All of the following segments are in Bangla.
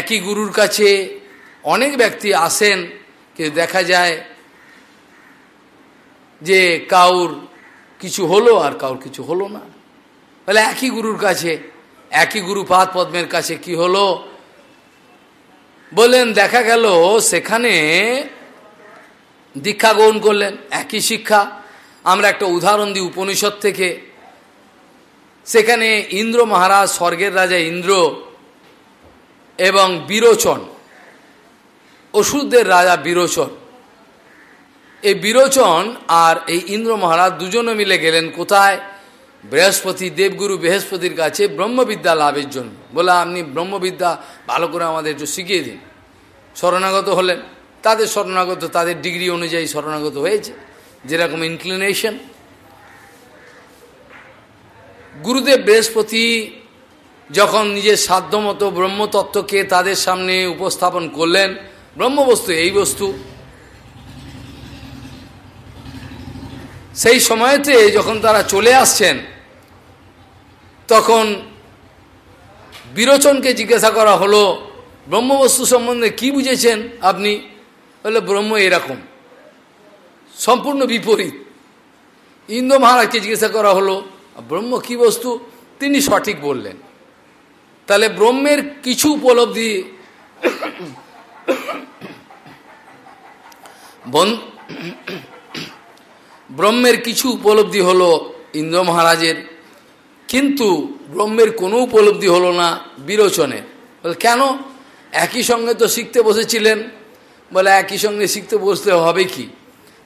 একই গুরুর কাছে অনেক ব্যক্তি আসেন, কিন্তু দেখা যায় যে কাউর কিছু হলো আর কাউর কিছু হলো না। বলে একই গুরুর কাছে, একই গুরু পাদ পদ্মের কাছে কি হলো? বললেন, দেখা গেল সেখানে দীক্ষা গ্রহণ করলেন, একই শিক্ষা। আমরা একটা উদাহরণ দিই উপনিষদ থেকে। সেখানে ইন্দ্র মহারাজ, স্বর্গের রাজা ইন্দ্র এবং বিরোচন। অসুরদের রাজা বিরোচন। এই বিরোচন আর এই ইন্দ্র মহারাজ দুজনে মিলে গেলেন কোথায়? বৃহস্পতি, দেবগুরু বৃহস্পতির কাছে ব্রহ্মবিদ্যা লাভের জন্য। বলে, আপনি ব্রহ্মবিদ্যা ভালো করে আমাদের একটু শিখিয়ে দিন। শরণাগত হলেন। তাদের শরণাগত, তাদের ডিগ্রি অনুযায়ী শরণাগত হয়েছে। যেরকম ইনক্লিনেশন গুরুদেব বৃহস্পতি যখন নিজের সাধ্যমতো ব্রহ্মতত্ত্বকে তাদের সামনে উপস্থাপন করলেন, ব্রহ্মবস্তু এই বস্তু। সেই সময়তে যখন তারা চলে আসছেন, তখন বিরোচনকে জিজ্ঞাসা করা হলো, ব্রহ্মবস্তু সম্বন্ধে কি বুঝেছেন আপনি? বলে, ব্রহ্ম এরকম, সম্পূর্ণ বিপরীত। ইন্দ্র মহারাজকে জিজ্ঞাসা করা হলো, ব্রহ্ম কি বস্তু? তিনি সঠিক বললেন। তাহলে ব্রহ্মের কিছু উপলব্ধি ব্রহ্মের কিছু উপলব্ধি হলো ইন্দ্র মহারাজের, কিন্তু ব্রহ্মের কোনো উপলব্ধি হলো না বিরোচনে কেন? একই সঙ্গে তো শিখতে বসেছিলেন। বলে, একই সঙ্গে শিখতে বসতে হবে কি?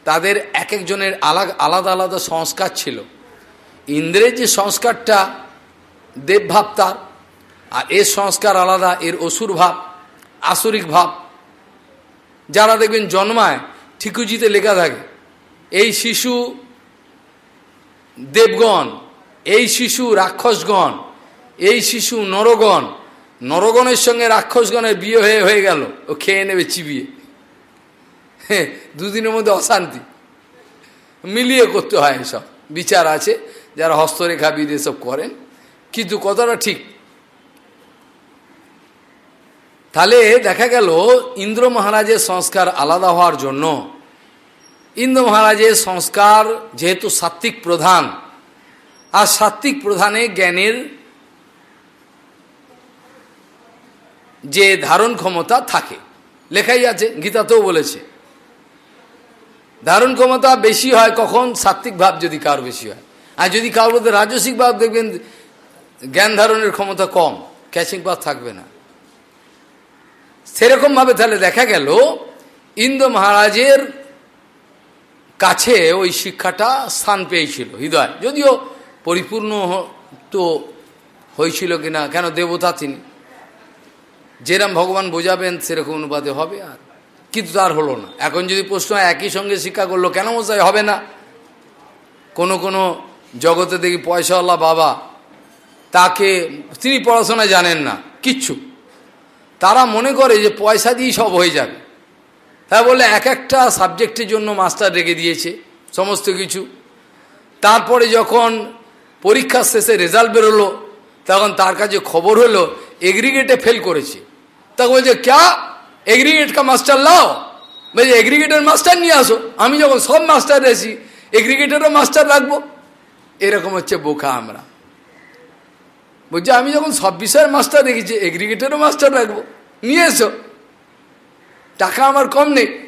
তাদের এক একজনের আলাদা আলাদা আলাদা সংস্কার ছিল। ইন্দ্রের যে সংস্কারটা দেবভাব তার। আর এর সংস্কার আলাদা, এর অসুর ভাব, আসরিক ভাব। যারা দেখবেন জন্মায় ঠিকুজিতে লেখা থাকে, এই শিশু দেবগণ, এই শিশু রাক্ষসগণ, এই শিশু নরগণ, নরগণের সঙ্গে রাক্ষসগণের বিয়ে হয়ে হয়ে গেল, ও খেয়ে নেবে চিবিয়ে। দুদিনের মধ্যে অশান্তি। মিলিয়ে করতে হয় এসব। বিচার আছে, যারা হস্তরেখা বিদ এসব করেন। কিন্তু কতটা ঠিক তাহলে দেখা গেল ইন্দ্র মহারাজের সংস্কার আলাদা হওয়ার জন্য। ইন্দ্র মহারাজের সংস্কার যেহেতু সাত্ত্বিক প্রধান, আর সাত্ত্বিক প্রধানে জ্ঞানের যে ধারণ ক্ষমতা থাকে। লেখাই আছে, গীতাতেও বলেছে। ধারণ ক্ষমতা বেশি হয় কখন? সাত্ত্বিক ভাব যদি কার বেশি হয়। আর যদি কারোর মধ্যে রাজসিক ভাব দেখবেন, জ্ঞান ধারণের ক্ষমতা কম ক্যাচিং ভাব থাকবে না। সেরকমভাবে তাহলে দেখা গেল, ইন্দ্র মহারাজের কাছে ওই শিক্ষাটা স্থান পেয়েছিল, হৃদয়। যদিও পরিপূর্ণ তো হয়েছিল কিনা, কেন দেবতা তিনি। যেরম ভগবান বোঝাবেন, সেরকম অনুপাতে হবে আর। কিন্তু তার হলো না। এখন যদি প্রশ্ন একই সঙ্গে শিক্ষা করল, কেন মশাই হবে না? কোনো কোনো জগতে দেখি পয়সাওয়ালা বাবা, তাকে তিনি পড়াশোনা জানেন না, কিচ্ছু। তারা মনে করে যে পয়সা দিয়েই সব হয়ে যাবে। তা বলে এক একটা সাবজেক্টের জন্য মাস্টার রেখে দিয়েছে, সমস্ত কিছু। তারপরে যখন পরীক্ষার শেষে রেজাল্ট বেরোলো, তখন তার কাছে খবর হলো, এগ্রিগেটে ফেল করেছে। তখন বলছে, ক্যা? এগ্রিগেট কা মাস্টার লাও? বলছে, এগ্রিগেটের মাস্টার নিয়ে আসো। আমি যখন সব মাস্টার রেছি এগ্রিগেটেরও মাস্টার রাখব। এরকম হচ্ছে বোকা আমরা। বলছে, আমি যখন সব বিষয়ের মাস্টার রেখেছি এগ্রিগেটেরও মাস্টার রাখব। নিয়ে এসো। টাকা আমার কম নেই।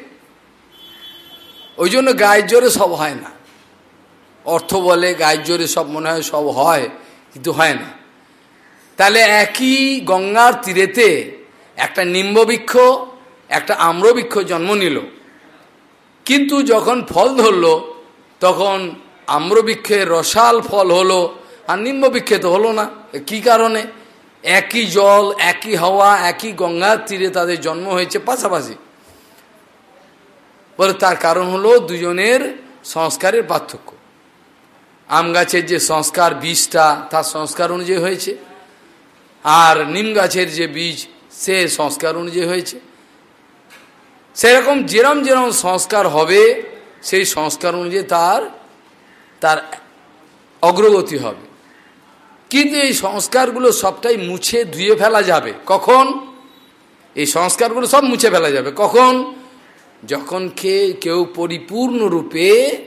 ওই জন্য গায়ের জোরে সব হয় না। অর্থ বলে, গায়ের জোরে সব মনে হয় সব হয়, কিন্তু হয় না। তাহলে একই গঙ্গার তীরেতে একটা নিম্ববৃক্ষ একটা আম্রবৃক্ষ জন্ম নিল। কিন্তু যখন ফল ধরল, তখন আম্রবৃক্ষের রসাল ফল হলো আর নিম্ববৃক্ষে তো হলো না। কি কারণে? একই জল, একই হাওয়া, একই গঙ্গার তীরে তাদের জন্ম হয়েছে পাশাপাশি। বলে তার কারণ হলো দুজনের সংস্কারের পার্থক্য। আম গাছের যে সংস্কার বীজটা, তার সংস্কার অনুযায়ী হয়েছে। আর নিম গাছের যে বীজ, সে সংস্কার অনুযায়ী হয়েছে। সেরকম যেরম যেরম সংস্কার হবে, সেই সংস্কার অনুযায়ী তার তার অগ্রগতি হবে। কিন্তু এই সংস্কারগুলো সবটাই মুছে ধুয়ে ফেলা যাবে। কখন? এই সংস্কারগুলো সব মুছে ফেলা যাবে। কখন? যখন কে কেউ পরিপূর্ণরূপে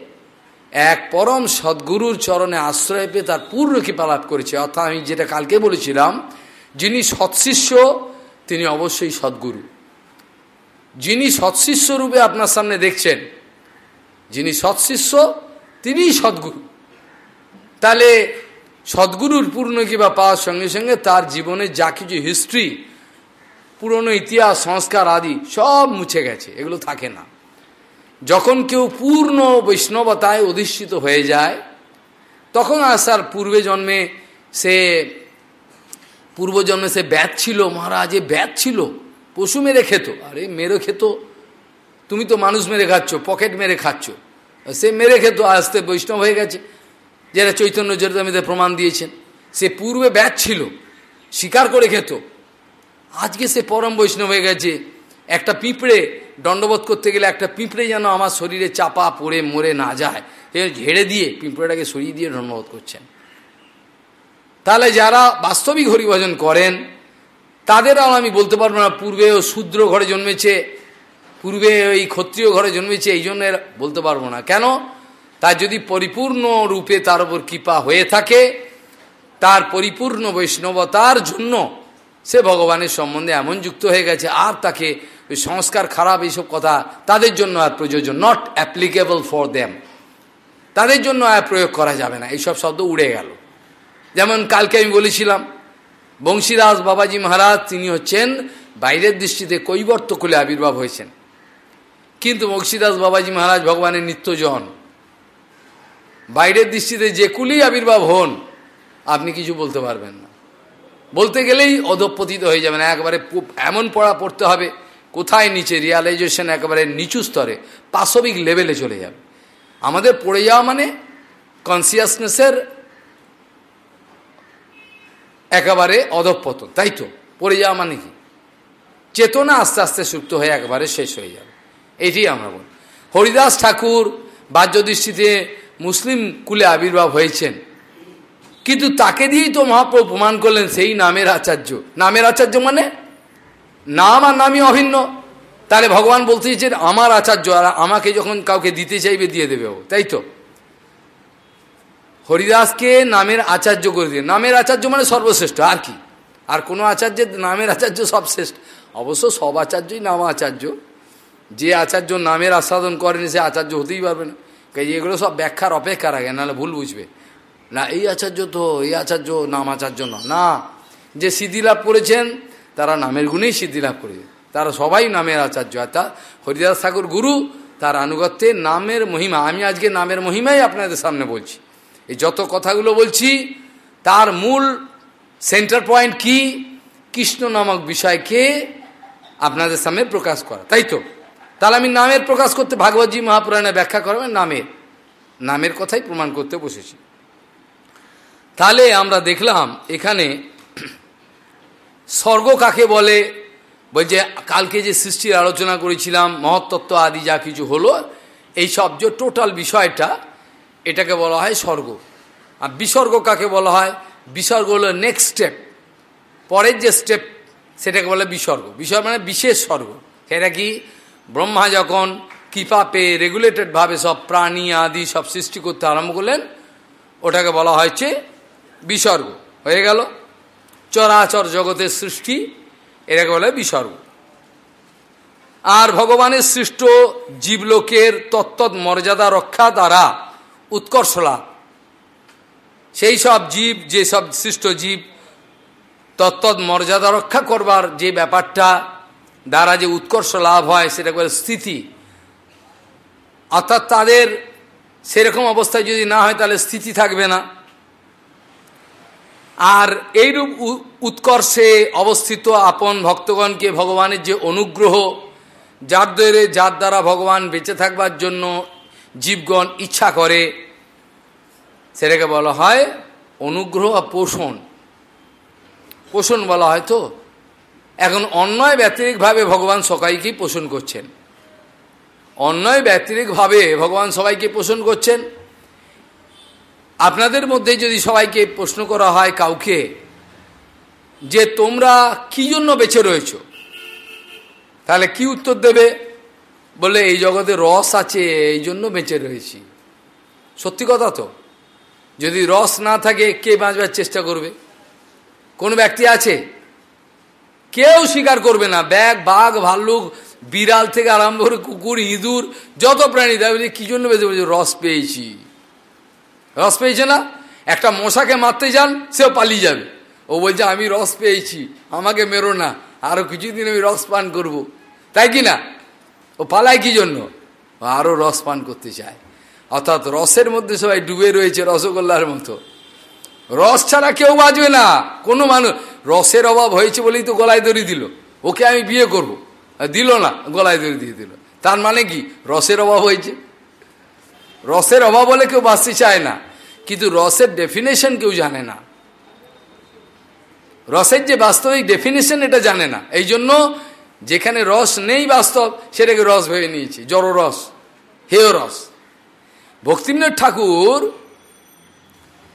এক পরম সদ্গুরুর চরণে আশ্রয় পেয়ে তার পূর্ণ কৃপা লাভ করেছে। অর্থাৎ আমি যেটা কালকে বলেছিলাম, যিনি সৎশিষ্য, তিনি অবশ্যই সদ্গুরু। যিনি সৎশিষ্য রূপে আপনার সামনে দেখছেন, যিনি সৎশিষ্য, তিনিই সদ্গুরু। তাহলে সদ্গুরুর পূর্ণ কিবা পাওয়ার সঙ্গে সঙ্গে তার জীবনে যা কিছু হিস্ট্রি পুরনো ইতিহাস, সংস্কার আদি সব মুছে গেছে, এগুলো থাকে না। যখন কেউ পূর্ণ বৈষ্ণবতায় অধিষ্ঠিত হয়ে যায়, তখন আসার পূর্বে জন্মে সে পূর্বজন্মে সে ব্যাত ছিল, মহারাজ ব্যাত ছিল, পশু মেরে খেত। আরে, মেরে খেত? তুমি তো মানুষ মেরে খাচ্ছ, পকেট মেরে খাচ্ছ। সে মেরে খেত, আসতে বৈষ্ণব হয়ে গেছে। যারা চৈতন্য জরিতামিতে প্রমাণ দিয়েছেন, সে পূর্বে ব্যাচ ছিল, স্বীকার করে খেত। আজকে সে পরম বৈষ্ণব হয়ে গেছে। একটা পিঁপড়ে দণ্ডবোধ করতে গেলে একটা পিঁপড়ে যেন আমার শরীরে চাপা পড়ে, মরে না যায়। ঝেড়ে দিয়ে পিঁপড়েটাকে সরিয়ে দিয়ে দণ্ডবোধ করছেন। তাহলে যারা বাস্তবিক হরিভজন করেন, তাদেরও আমি বলতে পারব না, পূর্বে ও শূদ্র ঘরে জন্মেছে, পূর্বে ওই ক্ষত্রিয় ঘরে জন্মেছে, এই জন্য বলতে পারব না। কেন? তার যদি পরিপূর্ণ রূপে তার উপর কৃপা হয়ে থাকে, তার পরিপূর্ণ বৈষ্ণবতার জন্য সে ভগবানের সম্বন্ধে এমন যুক্ত হয়ে গেছে, আর তাকে ওই সংস্কার খারাপ এইসব কথা তাদের জন্য আর প্রযোজ্য নট অ্যাপ্লিকেবল ফর দেম তাদের জন্য আর প্রয়োগ করা যাবে না, এইসব শব্দ উড়ে গেল। যেমন কালকে আমি বলেছিলাম, বংশীদাস বাবাজি মহারাজ তিনি হচ্ছেন বাইরের দৃষ্টিতে কৈবর্ত কুলে আবির্ভাব হয়েছেন। কিন্তু বংশীদাস বাবাজি মহারাজ ভগবানের নিত্যজন। বাইরের দৃষ্টিতে যে কুলেই আবির্ভাব হন, আপনি কিছু বলতে পারবেন না। বলতে গেলেই অধপতিত হয়ে যাবেন, একবারে এমন পড়া পড়তে হবে, কোথায় নিচে রিয়ালাইজেশন একেবারে নিচু স্তরে, পাশবিক লেভেলে চলে যাবে। আমাদের পড়ে যাওয়া মানে কনসিয়াসনেসের একেবারে অধপতন, তাই তো? পড়ে যাওয়া মানে কি? চেতনা আস্তে আস্তে সুপ্ত হয়ে একবারে শেষ হয়ে যাবে। এটি আমরা বলি। হরিদাস ঠাকুর বাহ্য দৃষ্টিতে মুসলিম কুলে আবির্ভাব হয়েছেন। কিন্তু তাকে দিয়েই তো মহাপ্রভু প্রমাণ করলেন সেই নামের আচার্য। নামের আচার্য মানে? নাম আর নামই অভিন্ন। তাহলে ভগবান বলতে চাইছেন আমার আচার্য, আর আমাকে যখন কাউকে দিতে চাইবে দিয়ে দেবে ও। তাই তো? হরিদাসকে নামের আচার্য করে দিয়ে নামের আচার্য মানে সর্বশ্রেষ্ঠ, আর কি? আর কোনো আচার্যের নামের আচার্য সব শ্রেষ্ঠ। অবশ্য সব আচার্যই নাম আচার্য যে আচার্য নামের আস্বাদন করেনি, সে আচার্য হতেই পারবে না। এগুলো সব ব্যাখ্যার অপেক্ষা রাখে, নাহলে ভুল বুঝবে। না, এই আচার্য তো, এই আচার্য নাম আচার্য না। না, যে সিদ্ধিলাভ করেছেন, তারা নামের গুণেই সিদ্ধিলাভ করেছে। তারা সবাই নামের আচার্য। অর্থাৎ হরিদাস ঠাকুর গুরু, তার আনুগত্যে নামের মহিমা। আমি আজকে নামের মহিমাই আপনাদের সামনে বলছি। এই যত কথাগুলো বলছি, তার মূল সেন্টার পয়েন্ট কি? কৃষ্ণ নামক বিষয়কে আপনাদের সামনে প্রকাশ করা। তাই তো? তাহলে আমি নামের প্রকাশ করতে ভাগবতী মহাপুরাণে ব্যাখ্যা করবেন নামের। নামের কথাই প্রমাণ করতে বসেছি। তাহলে আমরা দেখলাম এখানে স্বর্গ কাকে বলে? বলছে কালকে যে সৃষ্টির আলোচনা করেছিলাম মহত্তত্ত্ব আদি যা কিছু হলো, এই সব যে টোটাল বিষয়টা, এটাকে বলা হয় স্বর্গ। আর বিসর্গ কাকে বলা হয়? বিসর্গ হলো নেক্সট স্টেপ পরের যে স্টেপ সেটাকে বলে বিসর্গ। বিসর্গ মানে বিশেষ স্বর্গ। সেটা কি? ব্রহ্মা যখন কৃপা পেয়ে রেগুলেটেডভাবে সব প্রাণী, আদি সব সৃষ্টি করতে আরম্ভ করলেন, ওটাকে বলা হয়েছে বিসর্গ। হয়ে গেল। চরাচর জগতের সৃষ্টি, এটাকে বলে বিসর্গ। আর ভগবানের সৃষ্ট জীবলোকের তত্ত্ব মর্যাদা রক্ষা দ্বারা উৎকর্ষ লাভ। সেই সব জীব, যে সব সৃষ্ট জীব তত্ত্ব মর্যাদা রক্ষা করবার যে ব্যাপারটা দ্বারা যে উৎকর্ষ লাভ হয়, সেটা বলে স্থিতি। অর্থাৎ তাদের সেরকম অবস্থায় যদি না হয়, তাহলে স্থিতি থাকবে না। আর এইরূপ উৎকর্ষে অবস্থিত আপন ভক্তগণকে ভগবানের যে অনুগ্রহ, যার দ্বারে, যার দ্বারা ভগবান বেঁচে থাকবার জন্য জীবগণ ইচ্ছা করে, সেটাকে বলা হয় অনুগ্রহ আর পোষণ। পোষণ বলা হয় তো? এখন অন্যয় ব্যতিরিকভাবে ভগবান সবাইকেই পোষণ করছেন। অন্যয় ব্যতিরিকভাবে ভগবান সবাইকে পোষণ করছেন। আপনাদের মধ্যে যদি সবাইকে প্রশ্ন করা হয় কাউকে যে তোমরা কি জন্য বেঁচে রয়েছ, তাহলে কি উত্তর দেবে? বলে, এই জগতে রস আছে, এই জন্য বেঁচে রয়েছি। সত্যি কথা তো? যদি রস না থাকে, কে বাঁচবার চেষ্টা করবে? কোন ব্যক্তি আছে কেউ স্বীকার করবে না। ব্যাগ, বাঘ, ভাল্লুক, বিড়াল থেকে আরম্ভ করে কুকুর, ইঁদুর, যত প্রাণী, তাই বলছে কি জন্য বেঁচে বলছে রস পেয়েছি। রস পেয়েছে না? একটা মশাকে মারতে যান, সেও পালিয়ে যাবে। ও বলছে, আমি রস পেয়েছি, আমাকে মেরো না, আরও কিছুদিন আমি রস পান করব। তাই কি না? ও পালায় কি জন্য? আরও রস পান করতে চায়। অর্থাৎ রসের মধ্যে সবাই ডুবে রয়েছে রসগোল্লার মতো। রস ছাড়া কেউ বাঁচবে না। কোনো মানুষ রসের অভাব হয়েছে বলেই তো গলায় দড়ি দিল। ওকে আমি বিয়ে করব। দিল না, গলায় দড়ি দিয়ে দিল। তার মানে কি? রসের অভাব হয়েছে। রসের অভাব বলে কেউ বাঁচতে চায় না। কিন্তু রসের ডেফিনেশন কেউ জানে না। রসের যে বাস্তবিক ডেফিনেশন এটা জানে না। এই জন্য যেখানে রস নেই বাস্তব, সেটাকে রস ভেবে নিয়েছে। জড় রস হেয় রস ভক্তিবিনোদ ঠাকুর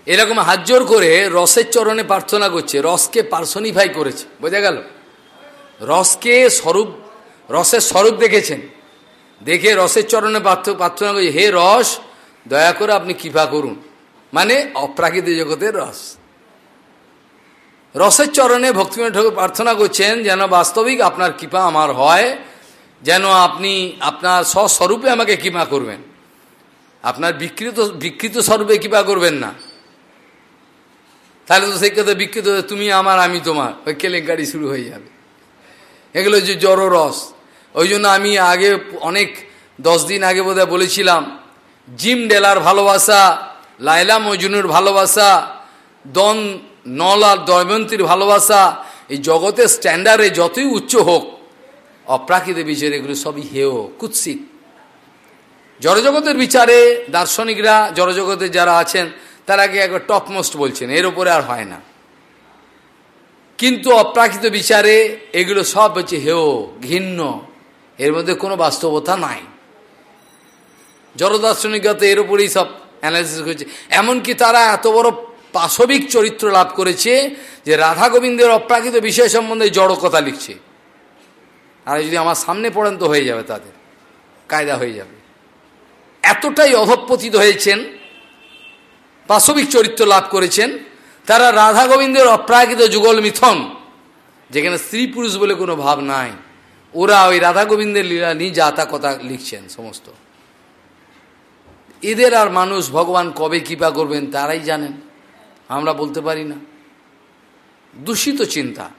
এরকম হাত করে রসের চরণে প্রার্থনা করছে, রসকে পার্সনিফাই করেছে। বোঝা গেল? রসকে স্বরূপ, রসের স্বরূপ দেখেছেন। দেখে রসের চরণে প্রার্থনা করছে, হে রস, দয়া করে আপনি কৃপা করুন। মানে অপ্রাকৃতিক জগতের রস। রসের চরণে ভক্তিবিনোদ ঠাকুর প্রার্থনা করছেন, যেন বাস্তবিক আপনার কৃপা আমার হয়, যেন আপনি আপনার স্বস্বরূপে আমাকে কৃপা করবেন। আপনার বিকৃত বিকৃত স্বরূপে কৃপা করবেন না। তাহলে তো সেই কথা বিকৃত তুমি আমার, আমি তোমার। ওই কেলেঙ্কারি শুরু হয়ে যাবে। এগুলো যে জড় রস। ওই জন্য আমি আগে অনেক, দশ দিন আগে বোধহয় বলেছিলাম, জিম ডেলার ভালোবাসা লাইলা মজুনুর ভালোবাসা, দন নলার দয়মন্তীর ভালোবাসা, এই জগতের স্ট্যান্ডার্ডে যতই উচ্চ হোক অপ্রাকৃত বিচারে এগুলো সবই হেয়, কুৎসিত। জড়জগতের বিচারে দার্শনিকরা, জড়জগতে যারা আছেন তারাকে একবার টপমোস্ট বলছেন, এর উপরে আর হয় না। কিন্তু অপ্রাকৃত বিচারে এগুলো সব হচ্ছে হেয় ঘিন্ন এর মধ্যে কোনো বাস্তবতা নাই। জড়দার্শনিকতা এর উপরেই সব অ্যানালিসিস করেছে এমনকি তারা এত বড় পাশবিক চরিত্র লাভ করেছে যে রাধা গোবিন্দের অপ্রাকৃত বিষয় সম্বন্ধে জড় কথা লিখছে। আর যদি আমার সামনে পড়েন তো হয়ে যাবে তাদের, কায়দা হয়ে যাবে। এতটাই অধপতিত হয়েছেন পাশবিক চরিত্র লাভ করেছেন। তারা রাধা গোবিন্দের অপ্রাকৃত যুগল মিথন, যেখানে স্ত্রী পুরুষ বলে কোনো ভাব নাই। ওরা ওই রাধা গোবিন্দের লীলা নিয়ে যাতা কথা লিখছেন সমস্ত। এদের আর মানুষ ভগবান কবে কৃপা করবেন তারাই জানেন। আমরা বলতে পারি না। দূষিত চিন্তা।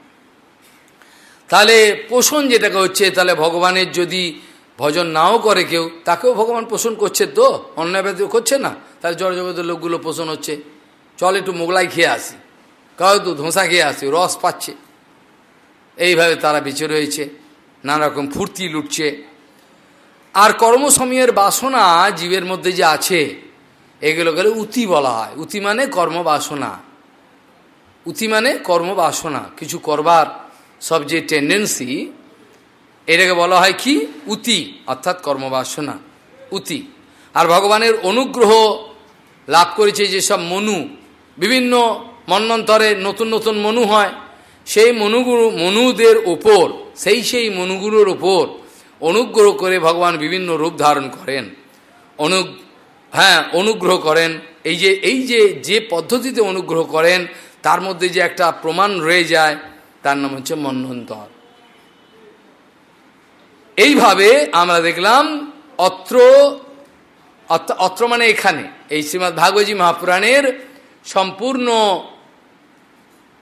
তাহলে পোষণ যেটাকে হচ্ছে, তাহলে ভগবানের যদি ভজন নাও করে কেউ, তাকেও ভগবান পোষণ করছে তো? অন্যায় করছে না? তাহলে জড় জগতের লোকগুলো পোষণ হচ্ছে। চল একটু মোগলাই খেয়ে আসি। কাউ তো ধোঁসা খেয়ে আসি, রস পাচ্ছে। এইভাবে তারা বেঁচে রয়েছে নানা রকম ফুর্তি লুটছে। আর কর্মসময়ের বাসনা জীবের মধ্যে যে আছে এগুলো গেলে উতি বলা হয়। উতি মানে কর্মবাসনা। উতি মানে কর্মবাসনা, কিছু করবার সব যে টেন্ডেন্সি এটাকে বলা হয় কি? উতি, অর্থাৎ কর্মবাসনা, উতি। আর ভগবানের অনুগ্রহ লাভ করেছে যেসব মনু, বিভিন্ন মন্নন্তরে নতুন নতুন মনু হয়। সেই মনুগুরু, মনুদের ওপর সেই সেই মনুগুরুর ওপর অনুগ্রহ করে ভগবান বিভিন্ন রূপ ধারণ করেন। অনু হ্যাঁ অনুগ্রহ করেন। এই যে এই যে যে পদ্ধতিতে অনুগ্রহ করেন, তার মধ্যে যে একটা প্রমাণ রয়ে যায়, তার নাম হচ্ছে মন্নন্তর। এইভাবে আমরা দেখলাম অত্র অত্র মানে এখানে। এই শ্রীমৎ ভাগবতী মহাপুরাণের সম্পূর্ণ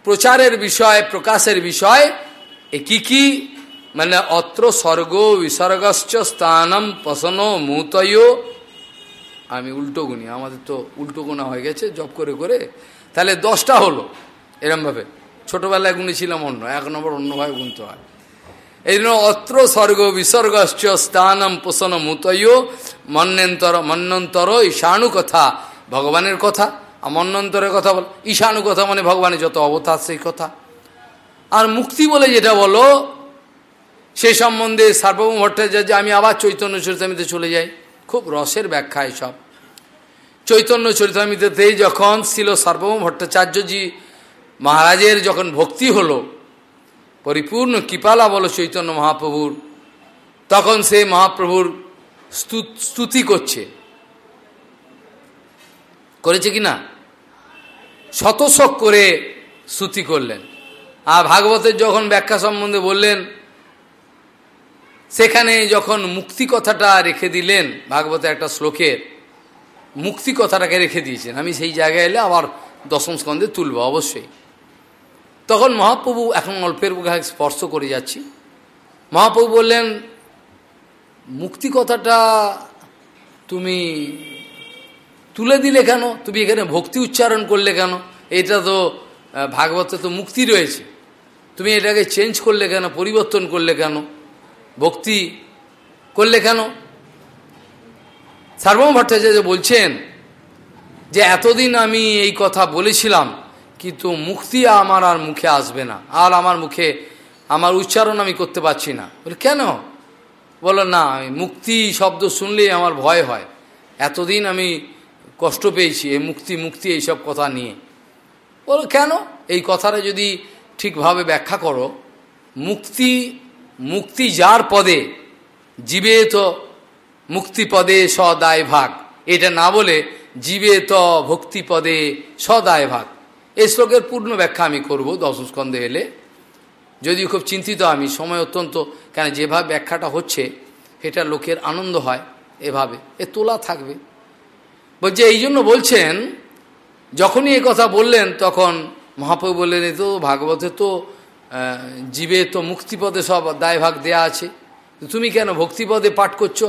প্রচারের বিষয়, প্রকাশের বিষয় এ কি? মানে অত্র স্বর্গ বিসর্গশ্চ স্থানম পসন মুতয়। আমি উল্টো গুনি, আমাদের তো উল্টো গোনা হয়ে গেছে জব করে করে। তাহলে দশটা হলো, এরমভাবে। ছোটোবেলায় গুনেছিলাম অন্য, এক নম্বর অন্যভাবে গুনতে হয়। এই জন্য অত্র স্বর্গ বিসর্গশ্চ স্থানম পোষণ মুতয় মন্যন্তর মন্যন্তর ঈশাণু কথা। ভগবানের কথা। আর মন্যন্তরের কথা বল ঈশাণু কথা মানে ভগবানের যত অবতার সেই কথা। আর মুক্তি বলে যেটা বলো, সে সম্বন্ধে সার্বভৌম ভট্টাচার্য, আমি আবার চৈতন্য চরিতামিতে চলে যাই। খুব রসের ব্যাখ্যা সব চৈতন্য চরিতামিতেই যখন ছিল সার্বভৌম ভট্টাচার্যজি মহারাজের যখন ভক্তি হলো পরিপূর্ণ কৃপালা বলো চৈতন্য মহাপ্রভুর। তখন সে মহাপ্রভুর স্তুতি করছে। করেছে কি না? শতশক করে স্তুতি করলেন। আর ভাগবতের যখন ব্যাখ্যা সম্বন্ধে বললেন, সেখানে যখন মুক্তি কথাটা রেখে দিলেন ভাগবতের একটা শ্লোকের, মুক্তি কথাটাকে রেখে দিয়েছেন। আমি সেই জায়গায় এলে আবার দশম স্কন্ধে তুলব, অবশ্যই। তখন মহাপ্রভু, এখন অল্পের বুকে স্পর্শ করে যাচ্ছি। মহাপ্রভু বললেন, মুক্তি কথাটা তুমি তুলে দিলে কেন? তুমি এখানে ভক্তি উচ্চারণ করলে কেন? এটা তো ভাগবতে তো মুক্তি রয়েছে। তুমি এটাকে চেঞ্জ করলে কেন? পরিবর্তন করলে কেন? ভক্তি করলে কেন? সার্বম ভট্টাচার্য বলছেন যে, এতদিন আমি এই কথা বলেছিলাম কিন্তু মুক্তি আমার আর মুখে আসবে না। আর আমার মুখে আমার উচ্চারণ আমি করতে পারছি না। বলে, কেন? বলো, না মুক্তি শব্দ শুনলেই আমার ভয় হয়। এতদিন আমি কষ্ট পেয়েছি এই মুক্তি মুক্তি এইসব কথা নিয়ে। বলো, কেন? এই কথাটা যদি ঠিকভাবে ব্যাখ্যা করো, মুক্তি মুক্তি যার পদে জীবে তো মুক্তিপদে সদায় ভাগ। এটা না বলে জীবে ত ভক্তিপদে সদায় ভাগ। এই শ্লোকের পূর্ণ ব্যাখ্যা আমি করব দশম স্কন্ধে এলে। যদিও খুব চিন্তিত আমি, সময় অত্যন্ত, কেন যেভাবে ব্যাখ্যাটা হচ্ছে এটা লোকের আনন্দ হয় এভাবে। এ তোলা থাকবে। বলছে, এই জন্য বলছেন, যখনই এ কথা বললেন, তখন মহাপ্রভু বললেন, এ তো ভাগবতে তো জীবে তো মুক্তিপদে সব দায়ভাগ দেয়া আছে। তুমি কেন ভক্তিপদে পাঠ করছ?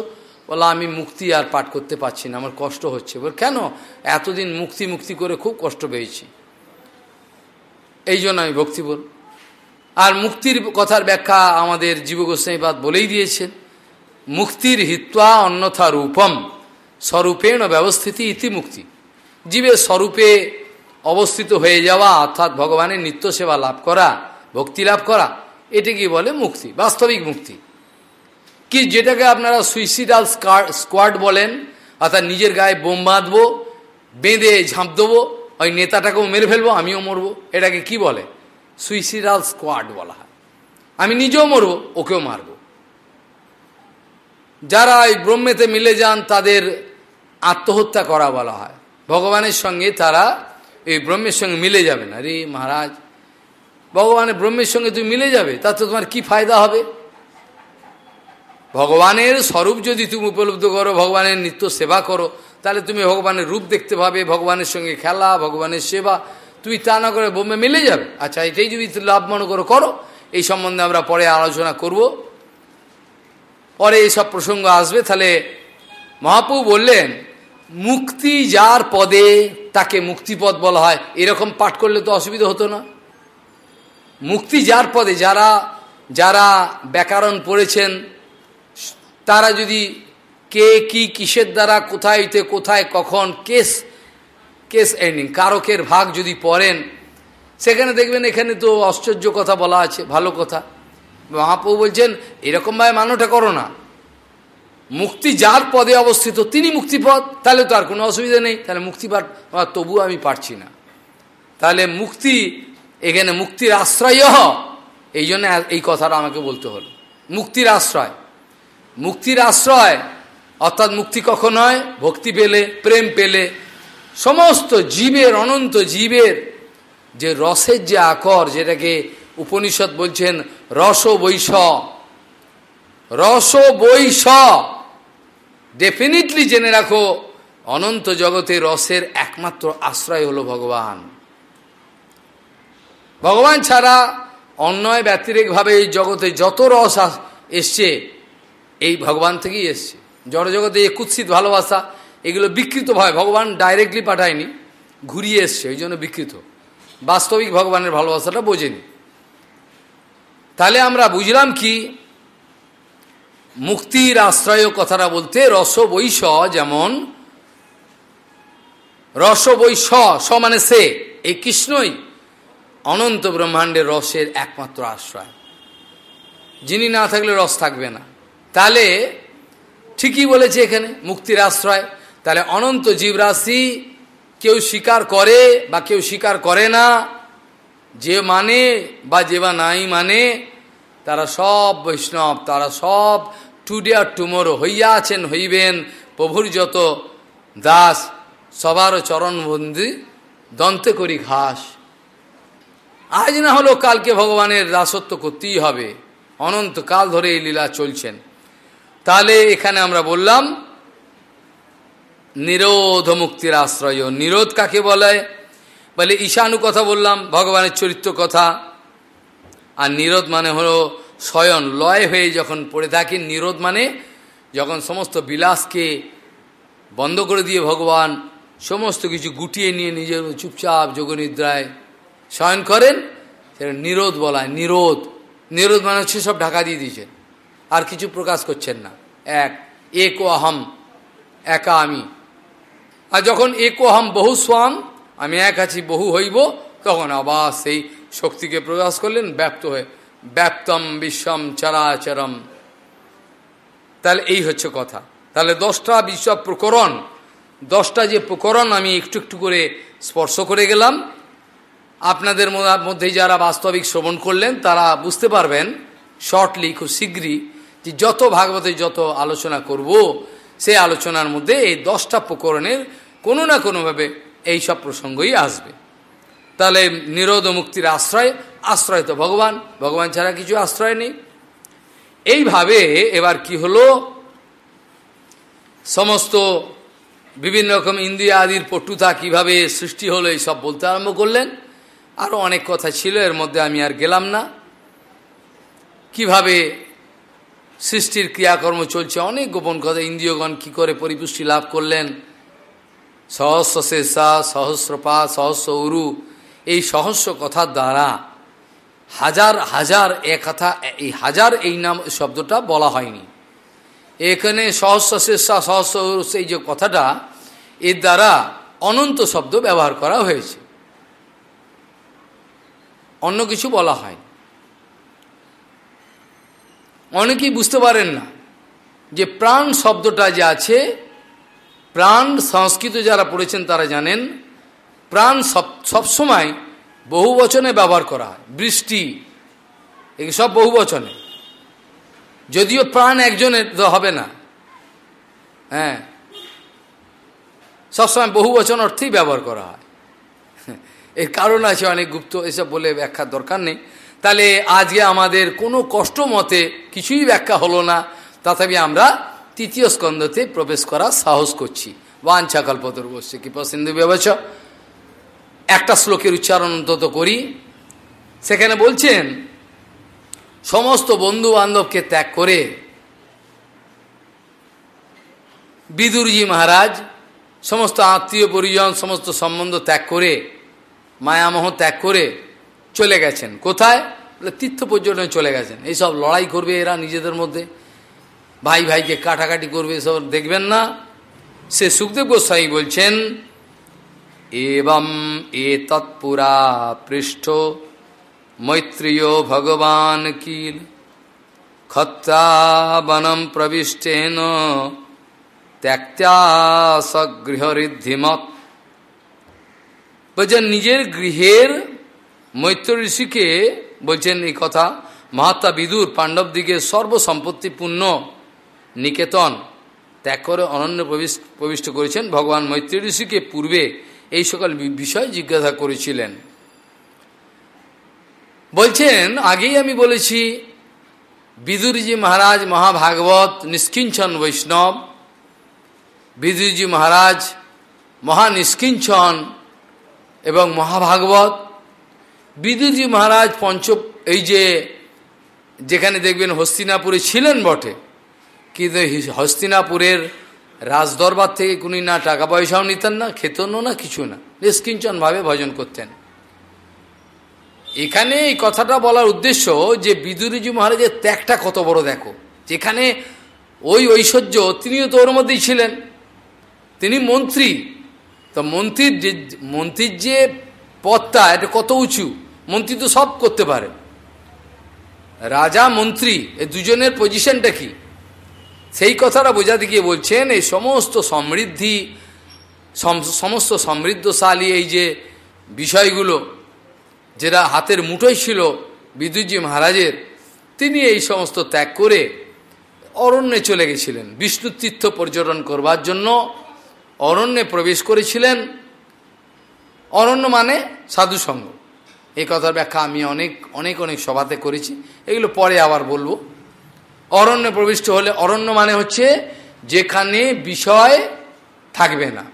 বলা আমি মুক্তি আর পাঠ করতে পারছি না, আমার কষ্ট হচ্ছে। বল কেন? এতদিন মুক্তি মুক্তি করে খুব কষ্ট পেয়েছি। এই জন্য আমি ভক্তি বল। আর মুক্তির কথার ব্যাখ্যা আমাদের জীব গোস্বাইবাদ বলেই দিয়েছেন। মুক্তির হিত্বা অন্যথা রূপম, স্বরূপেণ ব্যবস্থিতি ইতি মুক্তি। জীবের স্বরূপে অবস্থিত হয়ে যাওয়া, অর্থাৎ ভগবানের নিত্য সেবা লাভ করা, ভক্তি লাভ করা, এটাকে বলে মুক্তি, বাস্তবিক মুক্তি। কি যেটাকে আপনারা সুইসিডাল স্কোয়াড বলেন, অর্থাৎ নিজের গায়ে বোম বাঁধবো, বেঁধে ঝাঁপ দেবো ওই নেতাটাকেও মেরে ফেলব, আমিও মরবো। এটাকে কি বলে? সুইসিডাল স্কোয়াড বলা হয়। আমি নিজেও মরবো, ওকেও মারবো। যারা এই ব্রহ্মেতে মিলে যান, তাদের আত্মহত্যা করা বলা হয়। ভগবানের সঙ্গে তারা এই ব্রহ্মের সঙ্গে মিলে যাবে না। রে মহারাজ, ভগবানের, ব্রহ্মের সঙ্গে তুমি মিলে যাবে, তাতে তোমার কি ফায়দা হবে? ভগবানের স্বরূপ যদি তুমি উপলব্ধ করো, ভগবানের নিত্য সেবা করো তাহলে তুমি ভগবানের রূপ দেখতে পাবে, ভগবানের সঙ্গে খেলা, ভগবানের সেবা। তুমি তা না করে বোমে মিলে যাবে। আচ্ছা এটাই যদি লাভ মনে করো করো, এই সম্বন্ধে আমরা পরে আলোচনা করব। পরে এইসব প্রসঙ্গ আসবে। তাহলে মহাপু বললেন, মুক্তি যার পদে, তাকে মুক্তিপদ বলা হয়। এরকম পাঠ করলে তো অসুবিধা হতো না। মুক্তি যার পদে, যারা যারা ব্যাকরণ পড়েছেন, তারা যদি কে কি কিসের দ্বারা কোথায়তে কোথায়, কখন, কেস কেস এন্ডিং কারকের ভাগ যদি পড়েন, সেখানে দেখবেন এখানে তো আশ্চর্য কথা বলা আছে, ভালো কথা। মহাপ্রভু বলছেন এরকমভাবে মানোটা করো না। মুক্তি যার পদে অবস্থিত, তিনি মুক্তিপদ তাহলে তো আর কোনো অসুবিধা নেই, তাহলে মুক্তিপাঠ তবু আমি পারছি না। তাহলে মুক্তি, এখানে মুক্তির আশ্রয়, এই জন্য এই কথাটা আমাকে বলতে হলো। মুক্তির আশ্রয়। মুক্তির আশ্রয় অর্থাৎ মুক্তি কখন হয়? ভক্তি পেলে, প্রেম পেলে। সমস্ত জীবের, অনন্ত জীবের যে রসের যে আকর, যেটাকে উপনিষদ বলছেন রস বৈশ রস বৈশ ডেফিনেটলি জেনে রাখো, অনন্ত জগতে রসের একমাত্র আশ্রয় হলো ভগবান। ভগবান ছাড়া অন্যয় ব্যতিরেকভাবে এই জগতে যত রস এসছে, এই ভগবান থেকেই এসছে। জড়জগতে এই কুৎসিত ভালোবাসা, এগুলো বিকৃত হয় ভগবান ডাইরেক্টলি পাঠায়নি, ঘুরিয়ে এসছে ওই জন্য বিকৃত। বাস্তবিক ভগবানের ভালোবাসাটা বোঝেনি। তাহলে আমরা বুঝলাম কি? মুক্তির আশ্রয় কথাটা বলতে রস বৈশ যেমন রস বৈশ স মানে সে, এই কৃষ্ণই অনন্ত ব্রহ্মাণ্ডের রসের একমাত্র আশ্রয়। যিনি না থাকলে রস থাকবে না। তাহলে ঠিকই বলেছে এখানে, মুক্তির আশ্রয়। তাহলে অনন্ত জীবরাশি কেউ স্বীকার করে বা কেউ স্বীকার করে না, যে মানে বা যে বা নাই মানে তারা সব বৈষ্ণব, তারা সব টুডে আর টুমোরো হইয়া আছেন, হইবেন, প্রভুর যত দাস, সবার চরণবন্দি দন্তে করি ঘাস। আজ না হলো কালকে ভগবানের দাসত্ব করতেই হবে। অনন্তকাল ধরে এই লীলা চলছেন। তাহলে এখানে আমরা বললাম নিরোধ মুক্তির আশ্রয়। নিরোধ কাকে বলে? বলে ঈশানু কথা বললাম, ভগবানের চরিত্র কথা। আর নিরোধ মানে হলো শয়ন লয় হয়ে যখন পড়ে থাকি, নিরোধ মানে যখন সমস্ত বিলাসকে বন্ধ করে দিয়ে ভগবান সমস্ত কিছু গুটিয়ে নিয়ে নিজের চুপচাপ যোগনিদ্রায় শয়ন করেন, সেটা নিরোধ বলায়, নিরোধ। নিরোধ মানে হচ্ছে সব ঢাকা দিয়ে দিয়েছেন। আর কিছু প্রকাশ করছেন না। এক এক আহম, একা আমি। আর যখন এক আহম বহু স্বাম আমি এক আছি, বহু হইব, তখন আবার সেই শক্তিকে প্রকাশ করলেন, ব্যপ্ত হয়ে, ব্যাপ্তম বিশ্বম চরাচরম। তাহলে এই হচ্ছে কথা। তাহলে দশটা বিশ্ব প্রকরণ, দশটা যে প্রকরণ আমি একটু একটু করে স্পর্শ করে গেলাম। আপনাদের মধ্যে যারা বাস্তবিক শ্রবণ করলেন, তারা বুঝতে পারবেন শর্টলি খুব শীঘ্রই যত ভাগবতের যত আলোচনা করব সেই আলোচনার মধ্যে এই দশটা প্রকরণের কোনো না কোনোভাবে এই সব প্রসঙ্গই আসবে। তাহলে নিরোধ মুক্তির আশ্রয় আশ্রয় তো ভগবান ভগবান ছাড়া কিছু আশ্রয় নেই। এইভাবে এবার কি হলো? সমস্ত বিভিন্ন রকম ইন্দ্রিয়া আদির পটুতা কীভাবে সৃষ্টি হলো, এই সব বলতে আরম্ভ করলেন। আরও অনেক কথা ছিল, এর মধ্যে আমি আর গেলাম না। কীভাবে সৃষ্টির ক্রিয়াকর্ম চলছে, অনেক গোপন কথা। ইন্দ্রিয়গণ কি করে পরিপুষ্টি লাভ করলেন? সহস্র শেষা সহস্রপা সহস্র উরু এই সহস্র কথার দ্বারা হাজার হাজার এ কথা, এই হাজার এই নাম শব্দটা বলা হয়নি। এখানে সহস্র শেষা সহস্র এই যে কথাটা, এর দ্বারা অনন্ত শব্দ ব্যবহার করা হয়েছে। অন্য কিছু বলা হয় অনেকেই বুঝতে পারেন না যে প্রাণ শব্দটা যে আছে, প্রাণ সংস্কৃত যারা পড়েছেন তারা জানেন, প্রাণ সব সবসময় বহু বচনে ব্যবহার করা হয়। বৃষ্টি এই সব বহু বচনে। যদিও প্রাণ একজনের হবে না। হ্যাঁ। সবসময় বহু বচন অর্থেই ব্যবহার করা হয়। এর কারণ আছে অনেক গুপ্ত, এসব বলে ব্যাখ্যার দরকার নেই। তাহলে আজকে আমাদের কোনো কষ্ট মতে কিছুই ব্যাখ্যা হলো না। তথাপি আমরা তৃতীয় স্কন্ধতে প্রবেশ করার সাহস করছি। বাঞ্ছা কল্পতর বসছে কি পছন্দ ব্যবচ। একটা শ্লোকের উচ্চারণ অন্তত করি। সেখানে বলছেন, সমস্ত বন্ধু বান্ধবকে ত্যাগ করে বিদুরজি মহারাজ, সমস্ত আত্মীয় পরিজন, সমস্ত সম্বন্ধ ত্যাগ করে, মায়ামোহ ত্যাগ করে চলে গেছেন। কোথায়? তীর্থ পর্যটনে চলে গেছেন। এইসব লড়াই করবে এরা নিজেদের মধ্যে। ভাই ভাইকে কাটাকাটি করবে এসব দেখবেন না। সে সুখদেব গোস্বাই বলছেন এবং এ তৎপুরা পৃষ্ঠ মৈত্রীয় ভগবান কিল। খত্তাবনম প্রবিষ্টেন ত্যাক্ত্যা সগৃহঋদ্ধিমত বলছেন, নিজের গৃহের মৈত্র ঋষিকে বলছেন এই কথা, মহাত্মা বিদুর, পাণ্ডব দিকে সর্বসম্পত্তিপূর্ণ নিকেতন ত্যাগ করে অনন্য প্রবিষ্ট করেছেন। ভগবান মৈত্রী ঋষিকে পূর্বে এই সকল বিষয় জিজ্ঞাসা করেছিলেন। বলছেন, আগেই আমি বলেছি, বিদুরজি মহারাজ মহাভাগবত নিষ্কিঞ্চন বৈষ্ণব, বিদুরজি মহারাজ মহা নিষ্কিঞ্চন এবং মহাভাগবত বিদুরজি মহারাজ পঞ্চ এই যে যেখানে দেখবেন হস্তিনাপুরে ছিলেন বটে, কিন্তু হস্তিনাপুরের রাজদরবার থেকে কোনি না টাকা পয়সাও নিতেন না খেতেন না, কিছু না, নিষ্কিঞ্চনভাবে ভজন করতেন। এখানে এই কথাটা বলার উদ্দেশ্য যে বিদুরীজি মহারাজের ত্যাগটা কত বড় দেখো। যেখানে ওই ঐশ্বর্য তিনিও তো ওর মধ্যেই ছিলেন। তিনি মন্ত্রী। তো মন্ত্রীর যে মন্ত্রীর যে পদটা, এটা কত উঁচু? মন্ত্রী তো সব করতে পারে। রাজা, মন্ত্রী, এই দুজনের পজিশনটা কি? সেই কথাটা বোঝাতে গিয়ে বলছেন, এই সমস্ত সমৃদ্ধি সমস্ত সমৃদ্ধশালী এই যে বিষয়গুলো, যেটা হাতের মুঠোই ছিল বিদ্যুৎজি মহারাজের, তিনি এই সমস্ত ত্যাগ করে অরণ্যে চলে গেছিলেন। বিষ্ণু তীর্থ পর্যটন করবার জন্য অরণ্যে প্রবেশ করেছিলেন। অরণ্য মানে সাধুসঙ্গ। এই কথার ব্যাখ্যা আমি অনেক অনেক অনেক সভাতে করেছি। এগুলো পরে আবার বলব। অরণ্যে প্রবিষ্ট হলে, অরণ্য মানে হচ্ছে যেখানে বিষয় থাকবে না।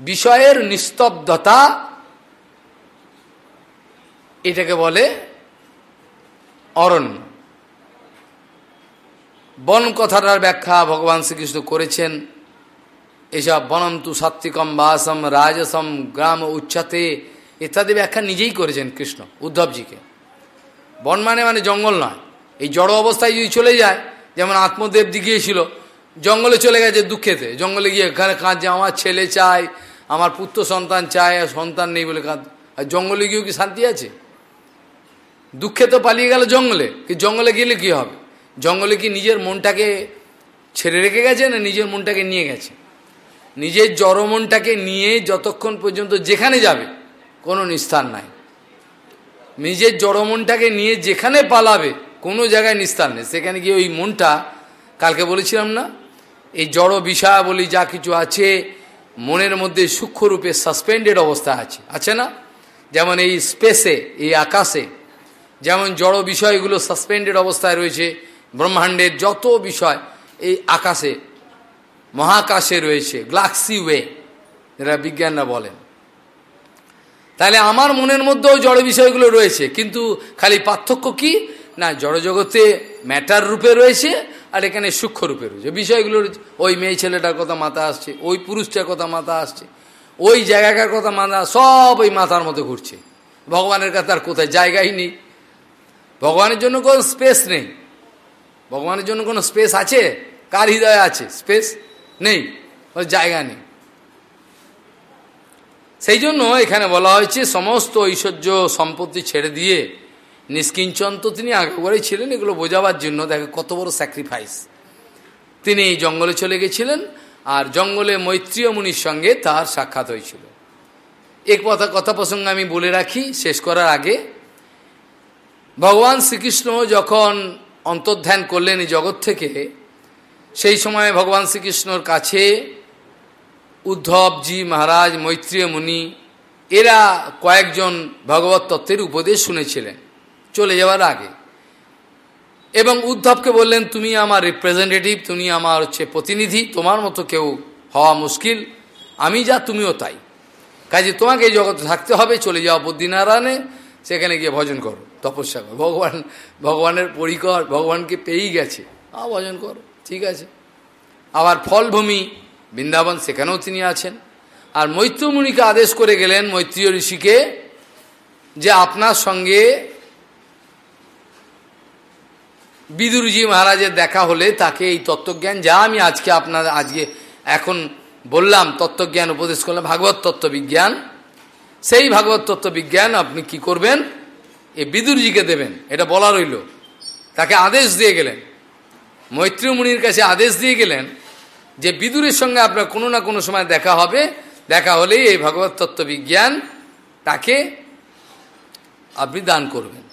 বিষয়ের নিস্তব্ধতা এটাকে বলে অরণ্য। বন কথাটার ব্যাখ্যা ভগবান শ্রীকৃষ্ণ করেছেন। এসব বনন্তু সাত্বিকম বাসম রাজসম গ্রাম উচ্ছাতে ইত্যাদি ব্যাখ্যা নিজেই করেছেন কৃষ্ণ, উদ্ধবজিকে। বন মানে মানে জঙ্গল নয়। এই জড় অবস্থায় যদি চলে যায়, যেমন আত্মদেব গিয়েছিল জঙ্গলে চলে গেছে দুঃখেতে। জঙ্গলে গিয়ে এখানে কাঁদছে, আমার ছেলে চাই, আমার পুত্র সন্তান চায় সন্তান নেই বলে কাঁদ আর জঙ্গলে গিয়েও কি শান্তি আছে? দুঃখে তো পালিয়ে গেল জঙ্গলে। কি জঙ্গলে গেলে কি হবে? জঙ্গলে কি নিজের মনটাকে ছেড়ে রেখে গেছে, না নিজের মনটাকে নিয়ে গেছে? নিজের জড়মনটাকে নিয়ে যতক্ষণ পর্যন্ত যেখানে যাবে কোনো নিস্তার নাই। নিজের জড়মনটাকে নিয়ে যেখানে পালাবে, কোনো জায়গায় নিস্তার নেই। সেখানে গিয়ে ওই মনটা, কালকে বলেছিলাম না, এই জড় বিষয়াবলী যা কিছু আছে, মনের মধ্যে সূক্ষ্মরূপে সাসপেন্ডেড অবস্থা আছে। আছে না? যেমন এই স্পেসে এই আকাশে, যেমন জড় বিষয়গুলো সাসপেন্ডেড অবস্থায় রয়েছে, ব্রহ্মাণ্ডের যত বিষয় এই আকাশে, মহাকাশে রয়েছে গ্লাক্সি ওয়ে যেটা বিজ্ঞানরা বলেন। তাহলে আমার মনের মধ্যেও জড় বিষয়গুলো রয়েছে, কিন্তু খালি পার্থক্য কি? না, জড়জগতে ম্যাটার রূপে রয়েছে, আর এখানে সূক্ষ্ম রূপে রয়েছে। বিষয়গুলো ওই মেয়ে ছেলেটার কথা মাথা আসছে, ওই পুরুষটার কথা মাথা আসছে, ওই জায়গাকার কথা মাথা, সব ওই মাথার মধ্যে ঘুরছে। ভগবানের কাছে আর কোথায় জায়গাই নেই। ভগবানের জন্য কোনো স্পেস নেই। ভগবানের জন্য কোনো স্পেস আছে? কার হৃদয়ে আছে? স্পেস নেই ওই জায়গা নেই। সেই জন্য এখানে বলা হয়েছে, সমস্ত ঐশ্বর্য সম্পত্তি ছেড়ে দিয়ে নিষ্কিঞ্চন তো তিনি আগেবারেই ছিলেন এগুলো বোঝাবার জন্য। দেখে কত বড় স্যাক্রিফাইস তিনি এই জঙ্গলে চলে গেছিলেন আর জঙ্গলে মৈত্রীয় মুনির সঙ্গে তার সাক্ষাৎ হয়েছিল। এক কথা কথা প্রসঙ্গে আমি বলে রাখি, শেষ করার আগে, ভগবান শ্রীকৃষ্ণ যখন অন্তর্ধ্যান করলেন এই জগৎ থেকে, সেই সময় ভগবান শ্রীকৃষ্ণর কাছে উদ্ধবজি মহারাজ, মৈত্রীয় মুনি, এরা কয়েকজন ভগবত তত্ত্বের উপদেশ শুনেছিলেন। চলে যাওয়ার আগে। এবং উদ্ধবকে বললেন, তুমি আমার রিপ্রেজেন্টেটিভ তুমি আমার হচ্ছে প্রতিনিধি, তোমার মতো কেউ হওয়া মুশকিল। আমি যা, তুমিও তাই। কাজে তোমাকে এই জগতে থাকতে হবে, চলে যাও বদ্রীনারায়ণে, সেখানে গিয়ে ভজন করো, তপস্যা করো। ভগবান, ভগবানের পরিকর, ভগবানকে পেয়েই গেছে। আ, ভজন করো, ঠিক আছে। আবার ফলভূমি বৃন্দাবন সেখানেও তিনি আছেন। আর মৈত্রমুনিকে আদেশ করে গেলেন মৈত্রীয় ঋষিকে যে আপনার সঙ্গে বিদুরজি মহারাজের দেখা হলে তাকে এই তত্ত্বজ্ঞান, যা আমি আজকে আপনার, আজকে এখন বললাম, তত্ত্বজ্ঞান উপদেশ করলাম, ভাগবত তত্ত্ববিজ্ঞান। সেই ভাগবত তত্ত্ববিজ্ঞান আপনি কি করবেন? এই বিদুরজিকে দেবেন। এটা বলা রইল। তাকে আদেশ দিয়ে গেলেন। মৈত্রী মুনির কাছে আদেশ দিয়ে গেলেন। যে বিদুরের সঙ্গে আপনার কোনো না কোনো সময় দেখা হবে, দেখা হলেই এই ভগবত তত্ত্ববিজ্ঞান তাকে আপনি দান করবেন।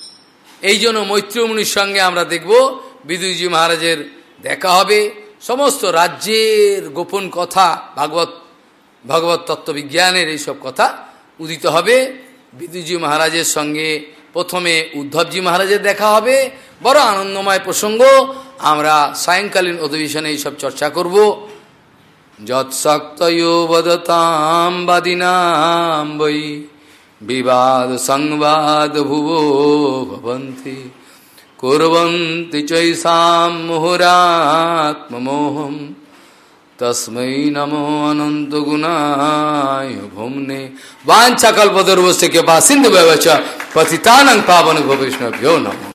এই জন্য মৈত্রমুনির সঙ্গে আমরা দেখব বিদুজি মহারাজের দেখা হবে, সমস্ত রাজ্যের গোপন কথা, ভাগবত, ভগবত তত্ত্ববিজ্ঞানের এইসব কথা উদিত হবে। বিদুজি মহারাজের সঙ্গে প্রথমে উদ্ধবজি মহারাজের দেখা হবে। বড় আনন্দময় প্রসঙ্গ। আমরা সায়ংকালীন অধিবেশনে এইসব চর্চা করব। যৎসক্তয়ো বদতাম বাদিনাম বিবাদ সংবাদ ভুবো ভবন্তি। কুরবন্তি চৈষাম মুহুরাত্মমোহম তস্मै নমো অনন্ত গুণায় ভুমনে বাঞ্ছা কল্পতর্বস্য কৃপা সিন্ধু ব্যবচ পতিতানং পাবন ভবিষ্ণভ্যো নমো